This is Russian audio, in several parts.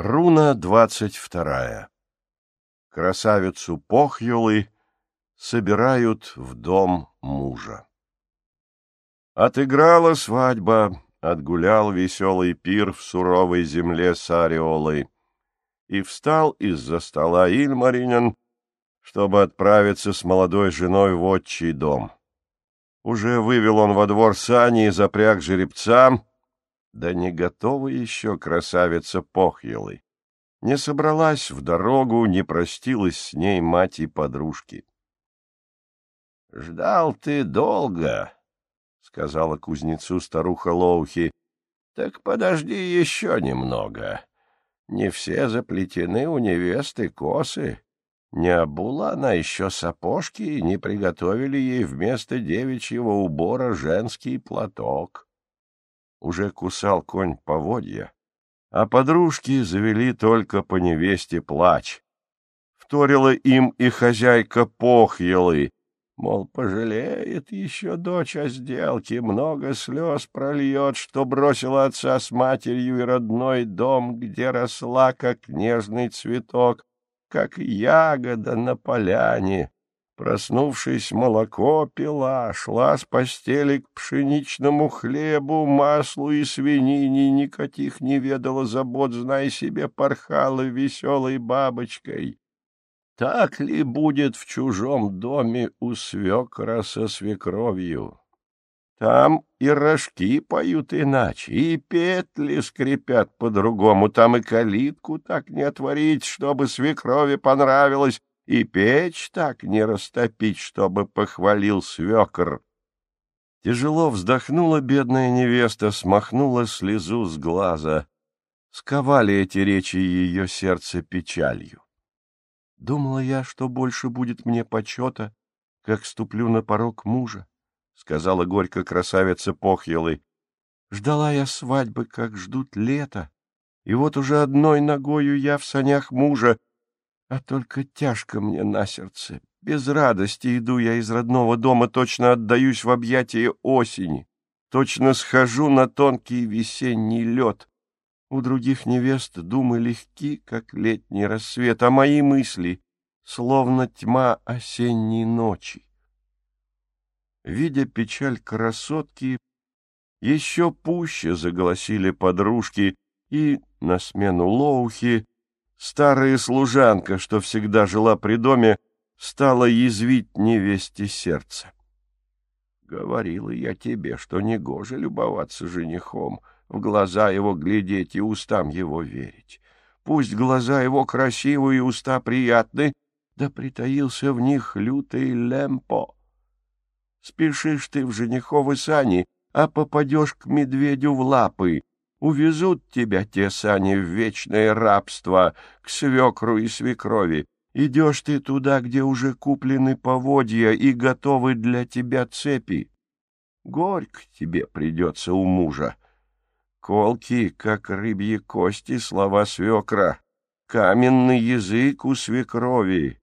Руна двадцать вторая. Красавицу Похьюлы собирают в дом мужа. Отыграла свадьба, отгулял веселый пир в суровой земле Сариолы, и встал из-за стола Ильмаринен, чтобы отправиться с молодой женой в отчий дом. Уже вывел он во двор сани и запряг жеребца, да не готова еще красавица Похьелы. Не собралась в дорогу, не простилась с ней мать и подружки. — Ждал ты долго, — сказала кузнецу старуха Лоухи. — Так подожди еще немного. Не все заплетены у невесты косы. Не обула она еще сапожки и не приготовили ей вместо девичьего убора женский платок уже кусал конь поводья, а подружки завели только по невесте плач. Вторила им и хозяйка Похьелы, мол, пожалеет еще дочь о сделке, много слез прольет, что бросила отца с матерью и родной дом, где росла, как нежный цветок, как ягода на поляне. Проснувшись, молоко пила, шла с постели к пшеничному хлебу, маслу и свинине, никаких не ведала забот, знай себе, порхала веселой бабочкой. Так ли будет в чужом доме у свекра со свекровью? Там и рожки поют иначе, и петли скрипят по-другому, там и калитку так не отворить, чтобы свекрови понравилось, и печь так не растопить, чтобы похвалил свекр. Тяжело вздохнула бедная невеста, смахнула слезу с глаза. Сковали эти речи ее сердце печалью. Думала я, что больше будет мне почета, как ступлю на порог мужа, — сказала горько красавица Похьелы. Ждала я свадьбы, как ждут лето, и вот уже одной ногою я в санях мужа, а только тяжко мне на сердце. Без радости иду я из родного дома, точно отдаюсь в объятия осени, точно схожу на тонкий весенний лед. У других невест думы легки, как летний рассвет, а мои мысли — словно тьма осенней ночи. Видя печаль красотки, еще пуще заголосили подружки, и на смену Лоухи Старая служанка, что всегда жила при доме, стала язвить невесте сердце. Говорила я тебе, что негоже любоваться женихом, в глаза его глядеть и устам его верить. Пусть глаза его красивые и уста приятны, да притаился в них лютый лемпо. Спешишь ты в жениховы сани, а попадешь к медведю в лапы, Увезут тебя те сани в вечное рабство, к свекру и свекрови. Идешь ты туда, где уже куплены поводья и готовы для тебя цепи. Горько тебе придется у мужа. Колки, как рыбьи кости, слова свекра, каменный язык у свекрови,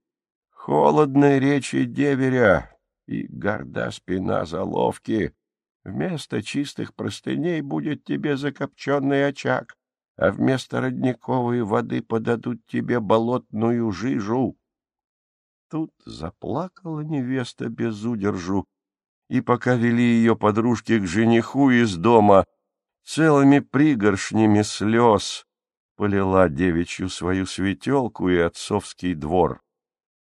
холодная речи деверя и горда спина заловки — Вместо чистых простыней будет тебе закопченный очаг, а вместо родниковой воды подадут тебе болотную жижу. Тут заплакала невеста без удержу, и пока вели ее подружки к жениху из дома, целыми пригоршнями слез полила девичью свою светелку и отцовский двор.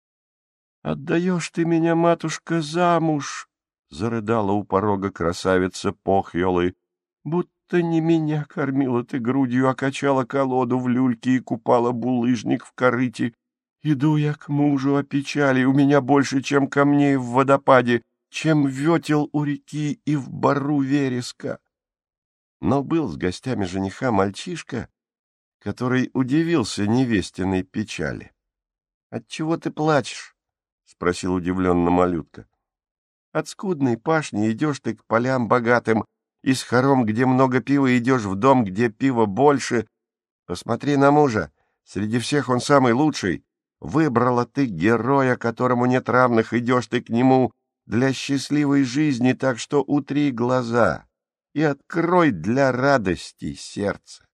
— Отдаешь ты меня, матушка, замуж, — зарыдала у порога красавица Похьелы. — Будто не меня кормила ты грудью, а качала колоду в люльке и купала булыжник в корыте. Иду я к мужу о печали, у меня больше, чем камней в водопаде, чем ветел у реки и в бару вереска. Но был с гостями жениха мальчишка, который удивился невестиной печали. — Отчего ты плачешь? — спросил удивленно малютка. От скудной пашни идешь ты к полям богатым, из хором, где много пива, идешь в дом, где пива больше. Посмотри на мужа, среди всех он самый лучший. Выбрала ты героя, которому нет равных, идешь ты к нему для счастливой жизни, так что утри глаза и открой для радости сердце.